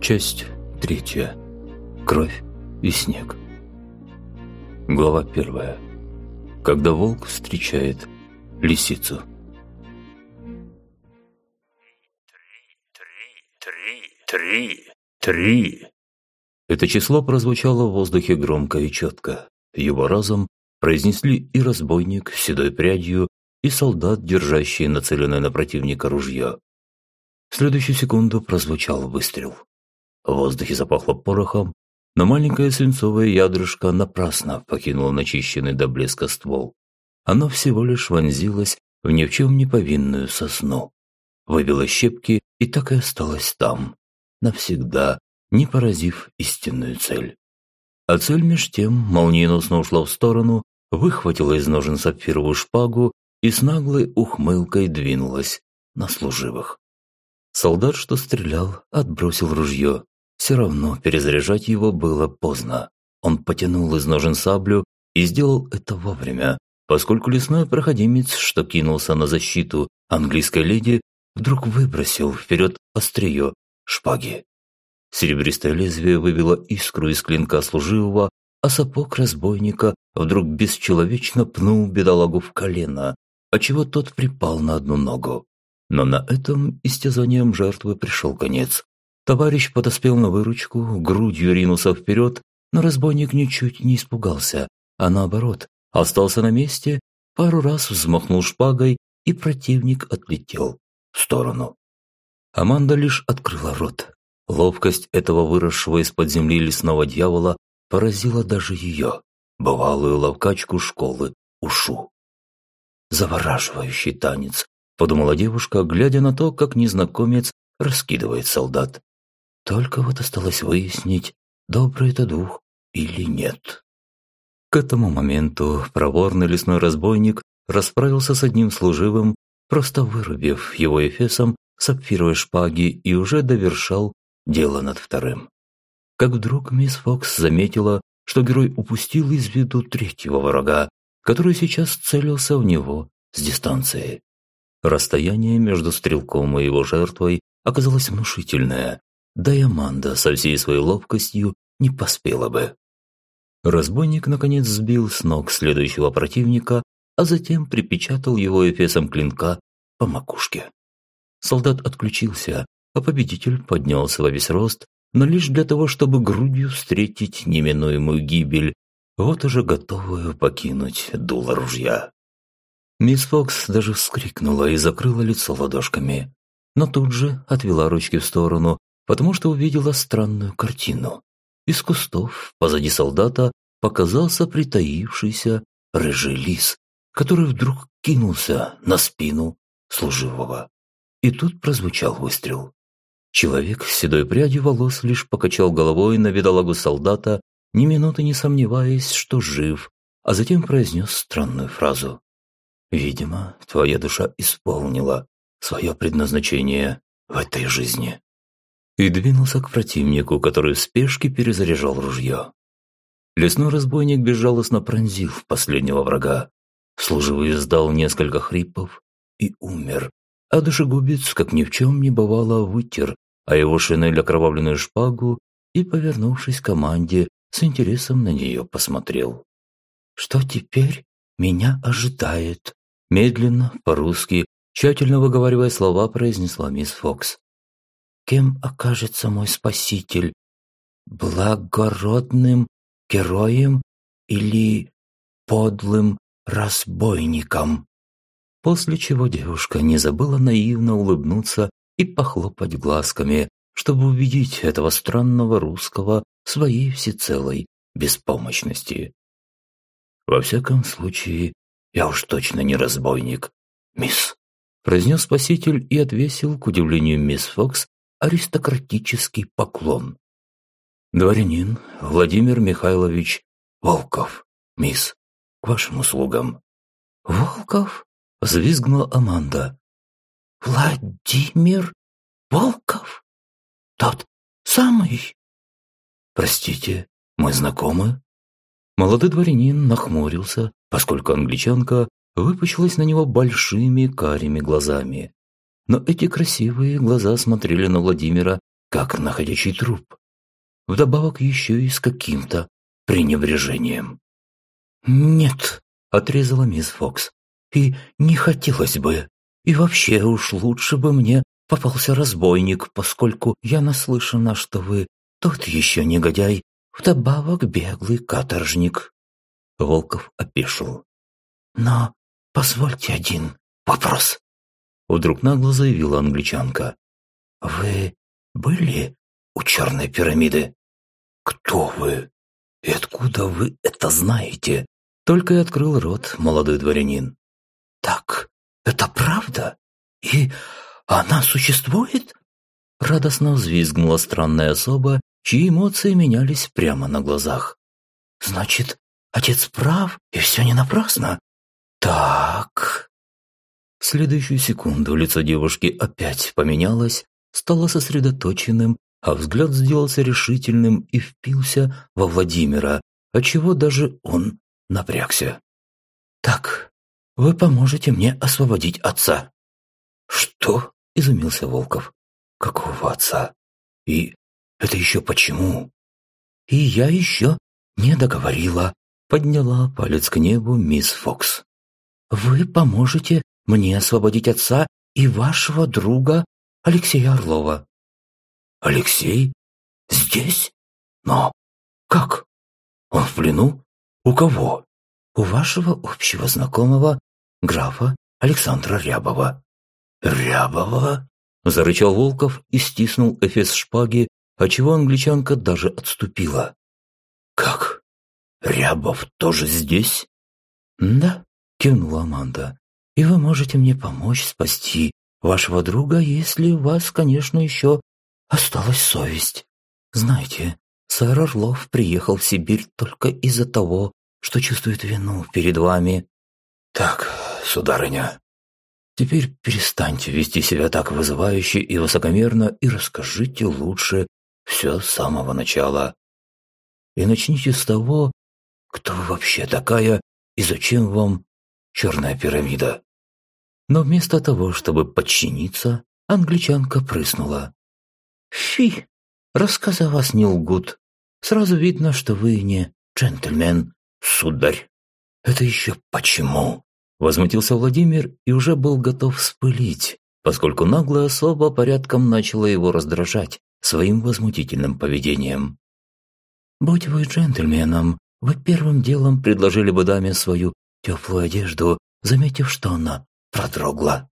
Часть третья. Кровь и снег. Глава первая. Когда волк встречает лисицу. Три, три. Это число прозвучало в воздухе громко и четко. Его разом произнесли и разбойник с седой прядью, и солдат, держащий нацеленное на противника ружье. В следующую секунду прозвучал выстрел. В воздухе запахло порохом, но маленькое свинцовое ядрышко напрасно покинуло начищенный до блеска ствол. Оно всего лишь вонзилось в ни в чем не повинную сосну. Выбило щепки и так и осталось там, навсегда, не поразив истинную цель. А цель меж тем молниеносно ушла в сторону, выхватила из ножен сапфировую шпагу и с наглой ухмылкой двинулась на служивых. Солдат, что стрелял, отбросил ружье. Все равно перезаряжать его было поздно. Он потянул из ножен саблю и сделал это вовремя, поскольку лесной проходимец, что кинулся на защиту английской леди, вдруг выбросил вперед острие шпаги. Серебристое лезвие вывело искру из клинка служивого, а сапог разбойника вдруг бесчеловечно пнул бедолагу в колено, отчего тот припал на одну ногу. Но на этом истязанием жертвы пришел конец. Товарищ подоспел на выручку, грудью ринулся вперед, но разбойник ничуть не испугался, а наоборот, остался на месте, пару раз взмахнул шпагой, и противник отлетел в сторону. Аманда лишь открыла рот. Ловкость этого выросшего из-под земли лесного дьявола поразила даже ее, бывалую ловкачку школы Ушу. «Завораживающий танец», – подумала девушка, глядя на то, как незнакомец раскидывает солдат. Только вот осталось выяснить, добрый это дух или нет. К этому моменту проворный лесной разбойник расправился с одним служивым, просто вырубив его эфесом сапфировой шпаги и уже довершал дело над вторым. Как вдруг мисс Фокс заметила, что герой упустил из виду третьего врага, который сейчас целился в него с дистанции. Расстояние между стрелком и его жертвой оказалось внушительное, да и Аманда со всей своей ловкостью не поспела бы. Разбойник, наконец, сбил с ног следующего противника, а затем припечатал его эфесом клинка по макушке. Солдат отключился, а победитель поднялся во весь рост, но лишь для того, чтобы грудью встретить неминуемую гибель, вот уже готовую покинуть дуло ружья. Мисс Фокс даже вскрикнула и закрыла лицо ладошками, но тут же отвела ручки в сторону, потому что увидела странную картину. Из кустов позади солдата показался притаившийся рыжий лис, который вдруг кинулся на спину служивого. И тут прозвучал выстрел. Человек с седой прядью волос лишь покачал головой на видолагу солдата, ни минуты не сомневаясь, что жив, а затем произнес странную фразу. «Видимо, твоя душа исполнила свое предназначение в этой жизни». И двинулся к противнику, который в спешке перезаряжал ружье. Лесной разбойник безжалостно пронзил последнего врага. Служивый издал несколько хрипов и умер, а душегубец, как ни в чем не бывало, вытер а его шинель окровавленную шпагу и, повернувшись к команде, с интересом на нее посмотрел. «Что теперь меня ожидает?» Медленно, по-русски, тщательно выговаривая слова, произнесла мисс Фокс. «Кем окажется мой спаситель? Благородным героем или подлым разбойником?» После чего девушка не забыла наивно улыбнуться и похлопать глазками, чтобы увидеть этого странного русского своей всецелой беспомощности. «Во всяком случае, я уж точно не разбойник, мисс», произнес спаситель и отвесил, к удивлению мисс Фокс, аристократический поклон. «Дворянин Владимир Михайлович Волков, мисс, к вашим услугам». «Волков?» – взвизгнула Аманда. Владимир Волков? Тот самый? Простите, мы знакомы? Молодой дворянин нахмурился, поскольку англичанка выпучилась на него большими карими глазами. Но эти красивые глаза смотрели на Владимира как находящий труп. Вдобавок еще и с каким-то пренебрежением. «Нет», — отрезала мисс Фокс, — «и не хотелось бы. И вообще уж лучше бы мне попался разбойник, поскольку я наслышана, что вы тот еще негодяй, вдобавок беглый каторжник». Волков опешил. «Но позвольте один вопрос», — вдруг нагло заявила англичанка. «Вы были у черной пирамиды?» «Кто вы? И откуда вы это знаете?» Только и открыл рот молодой дворянин. «Так, это правда? И она существует?» Радостно взвизгнула странная особа, чьи эмоции менялись прямо на глазах. «Значит, отец прав, и все не напрасно?» «Так...» Следующую секунду лицо девушки опять поменялось, стало сосредоточенным, а взгляд сделался решительным и впился во Владимира, отчего даже он напрягся. «Так, вы поможете мне освободить отца». «Что?» – изумился Волков. «Какого отца? И это еще почему?» «И я еще не договорила», – подняла палец к небу мисс Фокс. «Вы поможете мне освободить отца и вашего друга Алексея Орлова». «Алексей? Здесь? Но как? Он в плену? У кого?» «У вашего общего знакомого, графа Александра Рябова». «Рябова?» – зарычал Волков и стиснул эфес шпаги, отчего англичанка даже отступила. «Как? Рябов тоже здесь?» «Да», – кивнула Аманда. «И вы можете мне помочь спасти вашего друга, если у вас, конечно, еще осталась совесть. Знаете, сэр Орлов приехал в Сибирь только из-за того, что чувствует вину перед вами. Так, сударыня, теперь перестаньте вести себя так вызывающе и высокомерно и расскажите лучше все с самого начала. И начните с того, кто вы вообще такая и зачем вам черная пирамида. Но вместо того, чтобы подчиниться, англичанка прыснула. «Фи! Рассказы вас не лгут. Сразу видно, что вы не джентльмен, сударь». «Это еще почему?» Возмутился Владимир и уже был готов вспылить, поскольку наглая особа порядком начала его раздражать своим возмутительным поведением. «Будь вы джентльменом, вы первым делом предложили бы даме свою теплую одежду, заметив, что она продрогла».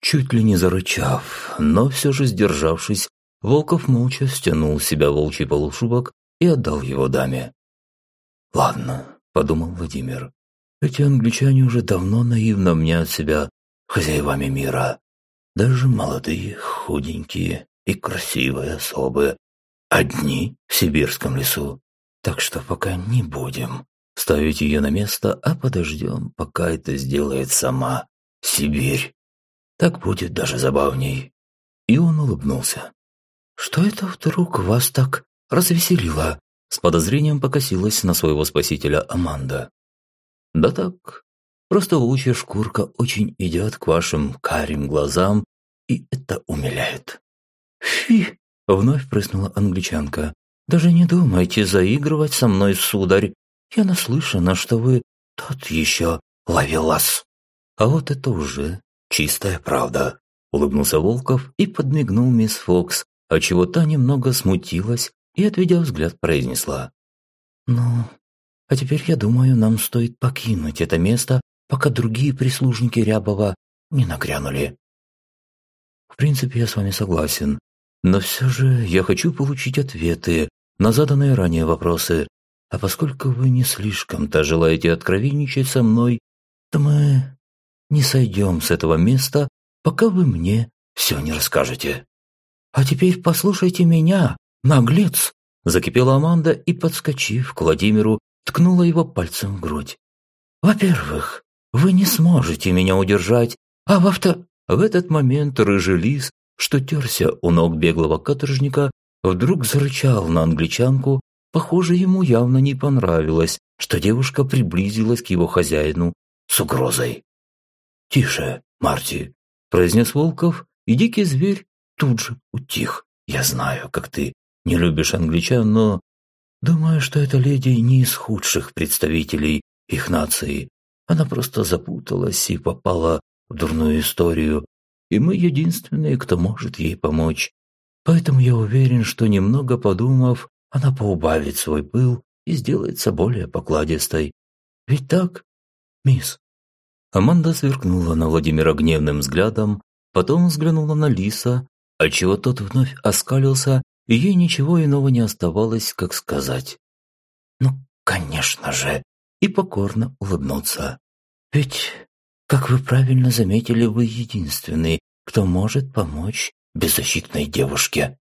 Чуть ли не зарычав, но все же сдержавшись, Волков молча стянул с себя волчий полушубок и отдал его даме. «Ладно, подумал Владимир. Эти англичане уже давно наивно мнят себя хозяевами мира. Даже молодые, худенькие и красивые особы. Одни в сибирском лесу. Так что пока не будем ставить ее на место, а подождем, пока это сделает сама Сибирь. Так будет даже забавней. И он улыбнулся. «Что это вдруг вас так развеселило?» С подозрением покосилась на своего спасителя Аманда. «Да так, просто волчья шкурка очень идет к вашим карим глазам, и это умиляет». «Фи!» – вновь прыснула англичанка. «Даже не думайте заигрывать со мной, сударь. Я наслышана, что вы тот еще ловелас». «А вот это уже чистая правда», – улыбнулся Волков и подмигнул мисс Фокс, отчего та немного смутилась и, отведя взгляд, произнесла. «Ну, а теперь, я думаю, нам стоит покинуть это место, пока другие прислужники Рябова не нагрянули». «В принципе, я с вами согласен, но все же я хочу получить ответы на заданные ранее вопросы, а поскольку вы не слишком-то желаете откровенничать со мной, то мы не сойдем с этого места, пока вы мне все не расскажете. А теперь послушайте меня, «Наглец!» – закипела Аманда и, подскочив к Владимиру, ткнула его пальцем в грудь. «Во-первых, вы не сможете меня удержать, а во-вторых...» В этот момент рыжий лис, что терся у ног беглого каторжника, вдруг зарычал на англичанку, похоже, ему явно не понравилось, что девушка приблизилась к его хозяину с угрозой. «Тише, Марти», – произнес Волков, и дикий зверь тут же утих. Я знаю, как ты не любишь англичан, но думаю, что эта леди не из худших представителей их нации. Она просто запуталась и попала в дурную историю, и мы единственные, кто может ей помочь. Поэтому я уверен, что немного подумав, она поубавит свой пыл и сделается более покладистой. Ведь так, мисс?» Аманда сверкнула на Владимира гневным взглядом, потом взглянула на Лиса, отчего тот вновь оскалился, и ей ничего иного не оставалось, как сказать. «Ну, конечно же!» и покорно улыбнуться. «Ведь, как вы правильно заметили, вы единственный, кто может помочь беззащитной девушке.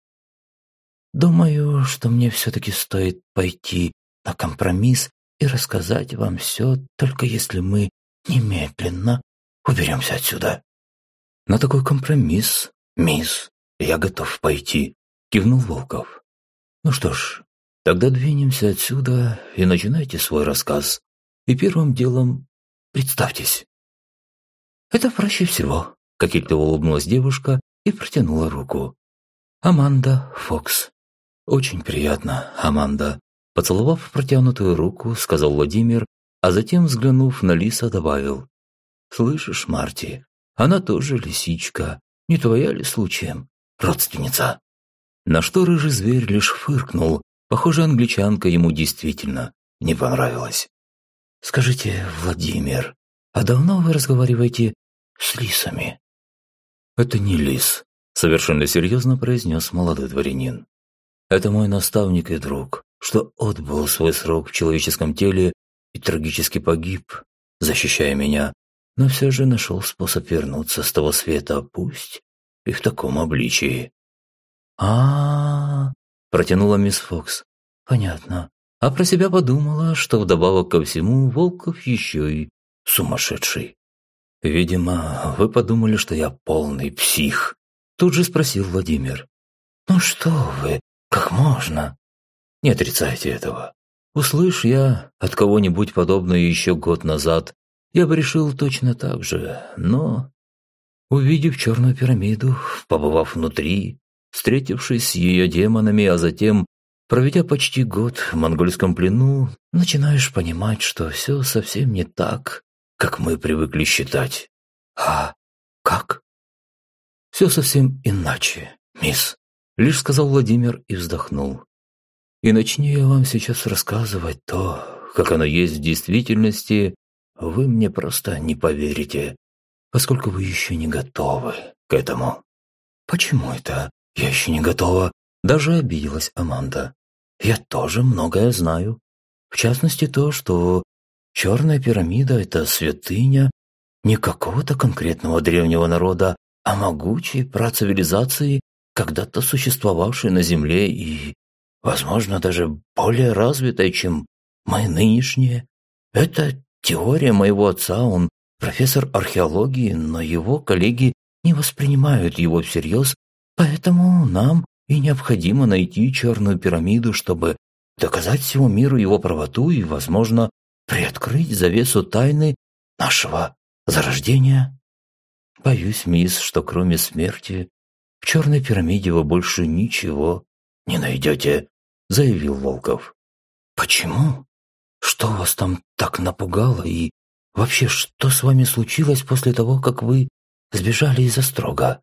Думаю, что мне все-таки стоит пойти на компромисс и рассказать вам все, только если мы немедленно уберемся отсюда. На такой компромисс, мисс, я готов пойти, кивнул Волков. Ну что ж, тогда двинемся отсюда и начинайте свой рассказ. И первым делом представьтесь. Это проще всего, кокетливо улыбнулась девушка и протянула руку. Аманда Фокс. Очень приятно, Аманда, Поцеловав протянутую руку, сказал Владимир, а затем, взглянув на Лиса, добавил. «Слышишь, Марти, она тоже лисичка. Не твоя ли случаем? Родственница?» На что рыжий зверь лишь фыркнул. Похоже, англичанка ему действительно не понравилась. «Скажите, Владимир, а давно вы разговариваете с лисами?» «Это не лис», — совершенно серьезно произнес молодой дворянин. «Это мой наставник и друг что отбыл свой срок в человеческом теле и трагически погиб, защищая меня, но все же нашел способ вернуться с того света, пусть и в таком обличии. а, протянула мисс Фокс. «Понятно. А про себя подумала, что вдобавок ко всему Волков еще и сумасшедший. Видимо, вы подумали, что я полный псих», тут же спросил Владимир. «Ну что вы, как можно? Не отрицайте этого. Услышь я от кого-нибудь подобное еще год назад, я бы решил точно так же, но... Увидев черную пирамиду, побывав внутри, встретившись с ее демонами, а затем, проведя почти год в монгольском плену, начинаешь понимать, что все совсем не так, как мы привыкли считать. А как? Все совсем иначе, мисс, лишь сказал Владимир и вздохнул. И начни я вам сейчас рассказывать то, как оно есть в действительности, вы мне просто не поверите, поскольку вы еще не готовы к этому. Почему это я еще не готова? Даже обиделась Аманда. Я тоже многое знаю. В частности, то, что черная пирамида – это святыня не какого-то конкретного древнего народа, а могучей працивилизации, когда-то существовавшей на Земле и возможно, даже более развитой, чем мои нынешние. Это теория моего отца, он профессор археологии, но его коллеги не воспринимают его всерьез, поэтому нам и необходимо найти черную пирамиду, чтобы доказать всему миру его правоту и, возможно, приоткрыть завесу тайны нашего зарождения. Боюсь, мисс, что кроме смерти в черной пирамиде вы больше ничего не найдете заявил Волков. «Почему? Что вас там так напугало и вообще что с вами случилось после того, как вы сбежали из Острога?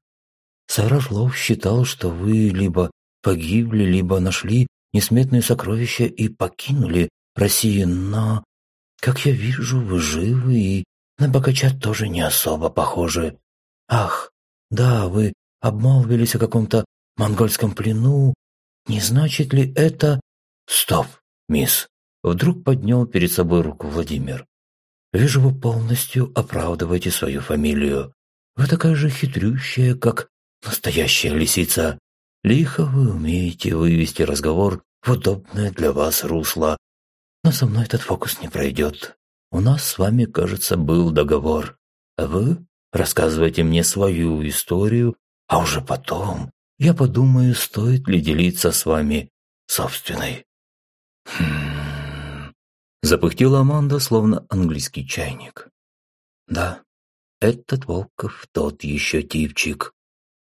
Сэр Орлов считал, что вы либо погибли, либо нашли несметные сокровища и покинули Россию, но, как я вижу, вы живы и на богача тоже не особо похожи. Ах, да, вы обмолвились о каком-то монгольском плену, не значит ли это... Стоп, мисс. Вдруг поднял перед собой руку Владимир. Вижу, вы полностью оправдываете свою фамилию. Вы такая же хитрющая, как настоящая лисица. Лихо вы умеете вывести разговор в удобное для вас русло. Но со мной этот фокус не пройдет. У нас с вами, кажется, был договор. А вы рассказывайте мне свою историю, а уже потом я подумаю, стоит ли делиться с вами собственной. Хм... Запыхтела Аманда, словно английский чайник. Да, этот Волков тот еще типчик.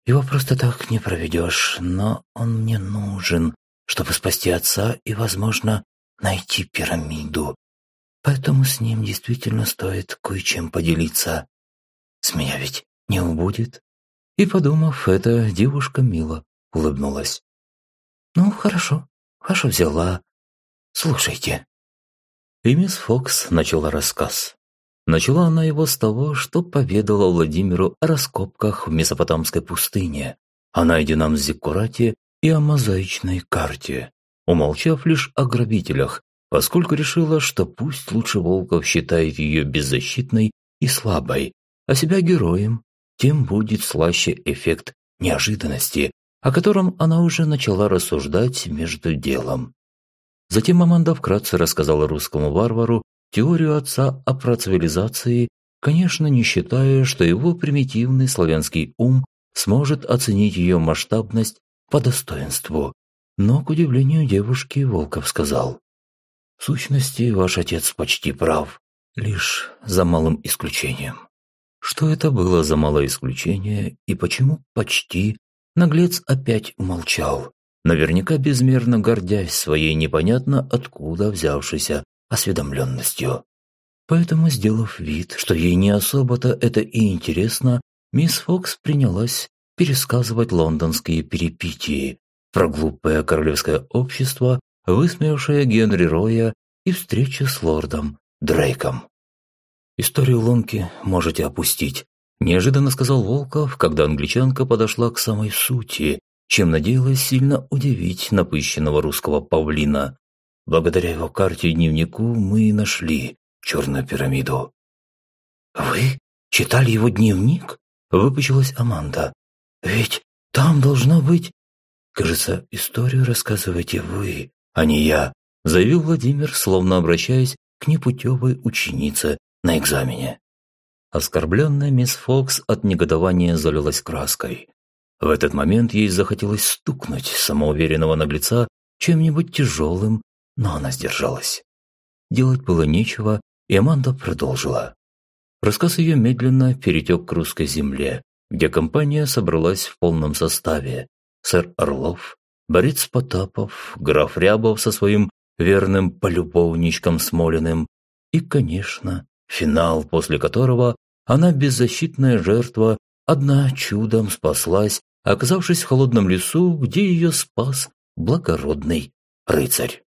Его просто так не проведешь, но он мне нужен, чтобы спасти отца и, возможно, найти пирамиду. Поэтому с ним действительно стоит кое-чем поделиться. С меня ведь не убудет. И, подумав, эта девушка мило улыбнулась. «Ну, хорошо, хорошо взяла. Слушайте». И мисс Фокс начала рассказ. Начала она его с того, что поведала Владимиру о раскопках в Месопотамской пустыне, о найденном зиккурате и о мозаичной карте, умолчав лишь о грабителях, поскольку решила, что пусть лучше Волков считает ее беззащитной и слабой, а себя героем, тем будет слаще эффект неожиданности, о котором она уже начала рассуждать между делом. Затем Аманда вкратце рассказала русскому варвару теорию отца о процивилизации, конечно, не считая, что его примитивный славянский ум сможет оценить ее масштабность по достоинству. Но, к удивлению девушки, Волков сказал, «В сущности, ваш отец почти прав, лишь за малым исключением». Что это было за малое исключение и почему почти, наглец опять умолчал, наверняка безмерно гордясь своей непонятно откуда взявшейся осведомленностью. Поэтому, сделав вид, что ей не особо-то это и интересно, мисс Фокс принялась пересказывать лондонские перипетии про глупое королевское общество, высмеявшее Генри Роя и встречу с лордом Дрейком. «Историю ломки можете опустить», – неожиданно сказал Волков, когда англичанка подошла к самой сути, чем надеялась сильно удивить напыщенного русского павлина. Благодаря его карте и дневнику мы и нашли черную пирамиду. «Вы читали его дневник?» – выпучилась Аманда. «Ведь там должно быть...» «Кажется, историю рассказываете вы, а не я», – заявил Владимир, словно обращаясь к непутевой ученице на экзамене. Оскорбленная мисс Фокс от негодования залилась краской. В этот момент ей захотелось стукнуть самоуверенного наглеца чем-нибудь тяжелым но она сдержалась. Делать было нечего, и Аманда продолжила. Рассказ ее медленно перетек к русской земле, где компания собралась в полном составе. Сэр Орлов, Борис Потапов, граф Рябов со своим верным полюбовничком Смолиным и, конечно, финал, после которого она, беззащитная жертва, одна чудом спаслась, оказавшись в холодном лесу, где ее спас благородный рыцарь.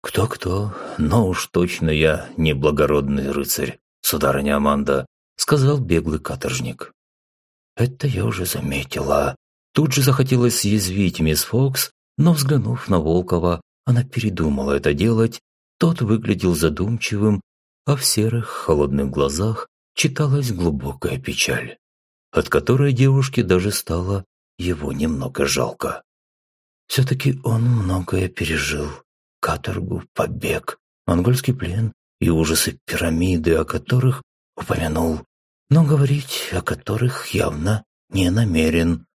«Кто-кто, но уж точно я не благородный рыцарь, сударыня Аманда», сказал беглый каторжник. «Это я уже заметила». Тут же захотелось съязвить мисс Фокс, но, взглянув на Волкова, она передумала это делать. Тот выглядел задумчивым, а в серых холодных глазах читалась глубокая печаль, от которой девушке даже стало его немного жалко. Все-таки он многое пережил каторгу, побег, монгольский плен и ужасы пирамиды, о которых упомянул, но говорить о которых явно не намерен.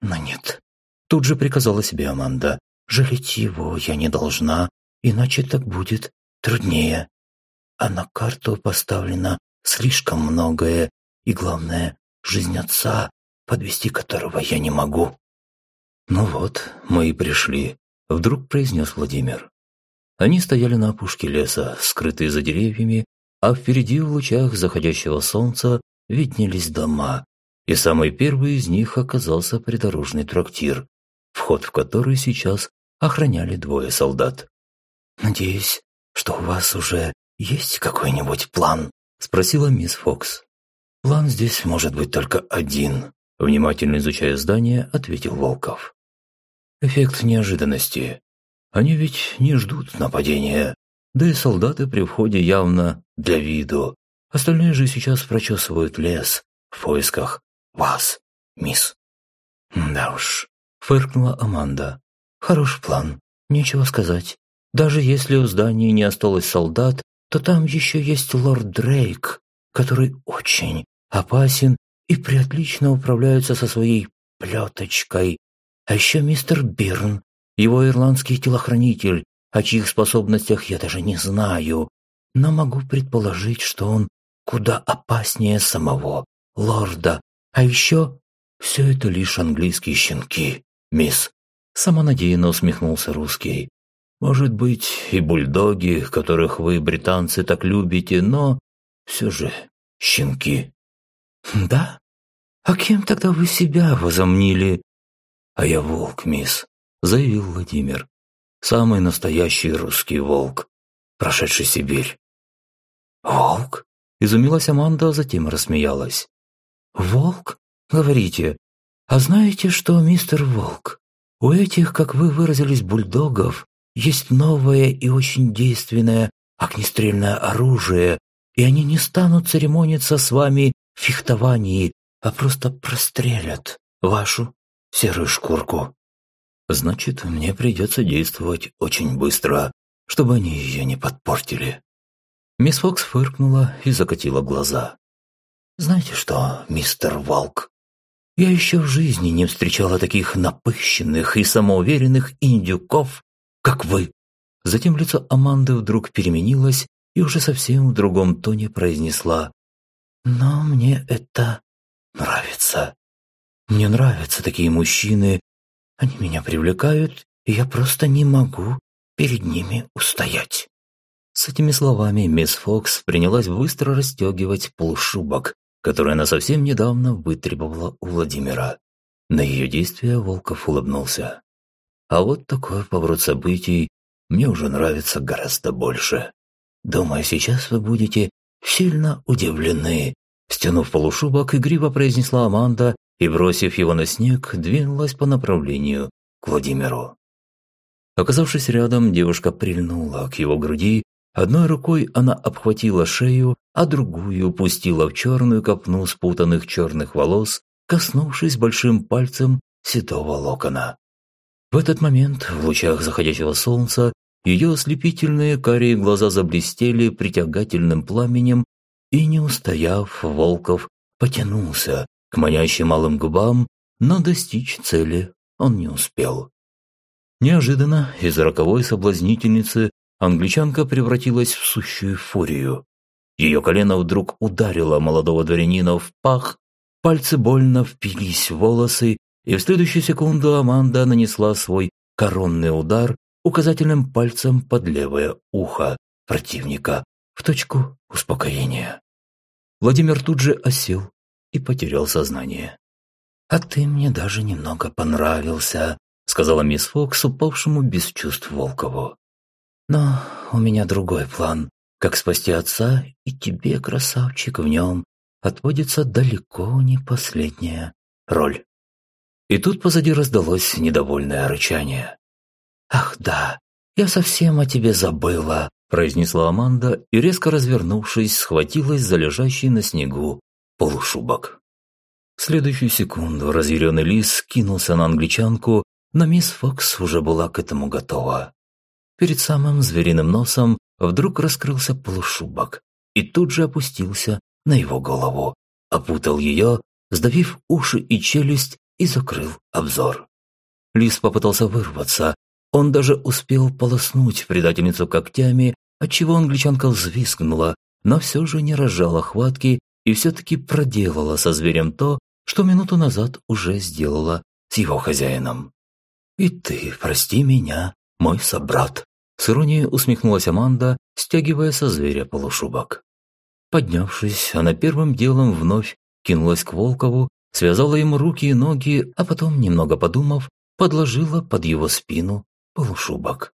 Но нет. Тут же приказала себе Аманда. Жалеть его я не должна, иначе так будет труднее. А на карту поставлено слишком многое, и главное, жизнь отца, подвести которого я не могу. «Ну вот, мы и пришли», — вдруг произнес Владимир. Они стояли на опушке леса, скрытые за деревьями, а впереди в лучах заходящего солнца виднелись дома, и самый первый из них оказался придорожный трактир, вход в который сейчас охраняли двое солдат. «Надеюсь, что у вас уже есть какой-нибудь план?» – спросила мисс Фокс. «План здесь может быть только один», – внимательно изучая здание, ответил Волков. «Эффект неожиданности. Они ведь не ждут нападения. Да и солдаты при входе явно для виду. Остальные же сейчас прочесывают лес в поисках вас, мисс. Да уж, фыркнула Аманда. Хороший план, нечего сказать. Даже если у здания не осталось солдат, то там еще есть лорд Дрейк, который очень опасен и приотлично управляется со своей плеточкой. А еще мистер Бирн, его ирландский телохранитель, о чьих способностях я даже не знаю, но могу предположить, что он куда опаснее самого лорда. А еще все это лишь английские щенки, мисс. Самонадеянно усмехнулся русский. Может быть, и бульдоги, которых вы, британцы, так любите, но все же щенки. Да? А кем тогда вы себя возомнили? А я волк, мисс, заявил Владимир. Самый настоящий русский волк, прошедший Сибирь. Волк? Изумилась Аманда, а затем рассмеялась. «Волк? Говорите. А знаете что, мистер Волк? У этих, как вы выразились, бульдогов, есть новое и очень действенное огнестрельное оружие, и они не станут церемониться с вами в фехтовании, а просто прострелят вашу серую шкурку. Значит, мне придется действовать очень быстро, чтобы они ее не подпортили. Мисс Фокс фыркнула и закатила глаза. «Знаете что, мистер Валк, я еще в жизни не встречала таких напыщенных и самоуверенных индюков, как вы». Затем лицо Аманды вдруг переменилось и уже совсем в другом тоне произнесла «Но мне это нравится. Мне нравятся такие мужчины. Они меня привлекают, и я просто не могу перед ними устоять». С этими словами мисс Фокс принялась быстро расстегивать полушубок, который она совсем недавно вытребовала у Владимира. На ее действия Волков улыбнулся. А вот такой поворот событий мне уже нравится гораздо больше. Думаю, сейчас вы будете сильно удивлены. Стянув полушубок, игриво произнесла Аманда и, бросив его на снег, двинулась по направлению к Владимиру. Оказавшись рядом, девушка прильнула к его груди Одной рукой она обхватила шею, а другую пустила в черную копну спутанных черных волос, коснувшись большим пальцем седого локона. В этот момент, в лучах заходящего солнца, ее ослепительные карие глаза заблестели притягательным пламенем, и, не устояв, Волков потянулся к манящим малым губам, но достичь цели он не успел. Неожиданно из роковой соблазнительницы англичанка превратилась в сущую фурию. Ее колено вдруг ударило молодого дворянина в пах, пальцы больно впились в волосы, и в следующую секунду Аманда нанесла свой коронный удар указательным пальцем под левое ухо противника в точку успокоения. Владимир тут же осел и потерял сознание. «А ты мне даже немного понравился», сказала мисс Фокс упавшему без чувств Волкову. Но у меня другой план, как спасти отца, и тебе, красавчик, в нем отводится далеко не последняя роль. И тут позади раздалось недовольное рычание. «Ах да, я совсем о тебе забыла», произнесла Аманда и, резко развернувшись, схватилась за лежащий на снегу полушубок. В следующую секунду разъяренный лис кинулся на англичанку, но мисс Фокс уже была к этому готова. Перед самым звериным носом вдруг раскрылся полушубок и тут же опустился на его голову, опутал ее, сдавив уши и челюсть и закрыл обзор. Лис попытался вырваться, он даже успел полоснуть предательницу когтями, отчего англичанка взвизгнула, но все же не разжала хватки и все-таки проделала со зверем то, что минуту назад уже сделала с его хозяином. «И ты прости меня, мой собрат», с иронией усмехнулась Аманда, стягивая со зверя полушубок. Поднявшись, она первым делом вновь кинулась к Волкову, связала ему руки и ноги, а потом, немного подумав, подложила под его спину полушубок.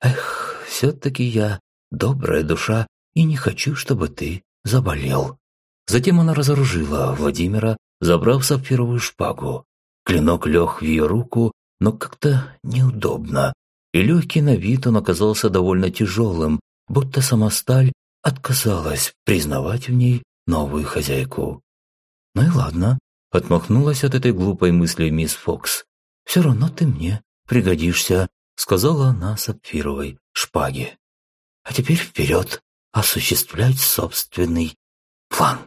«Эх, все-таки я добрая душа и не хочу, чтобы ты заболел». Затем она разоружила Владимира, забрав сапфировую шпагу. Клинок лег в ее руку, но как-то неудобно, и легкий на вид он оказался довольно тяжелым, будто сама сталь отказалась признавать в ней новую хозяйку. «Ну и ладно», — отмахнулась от этой глупой мысли мисс Фокс. «Все равно ты мне пригодишься», — сказала она сапфировой шпаге. «А теперь вперед, осуществлять собственный план».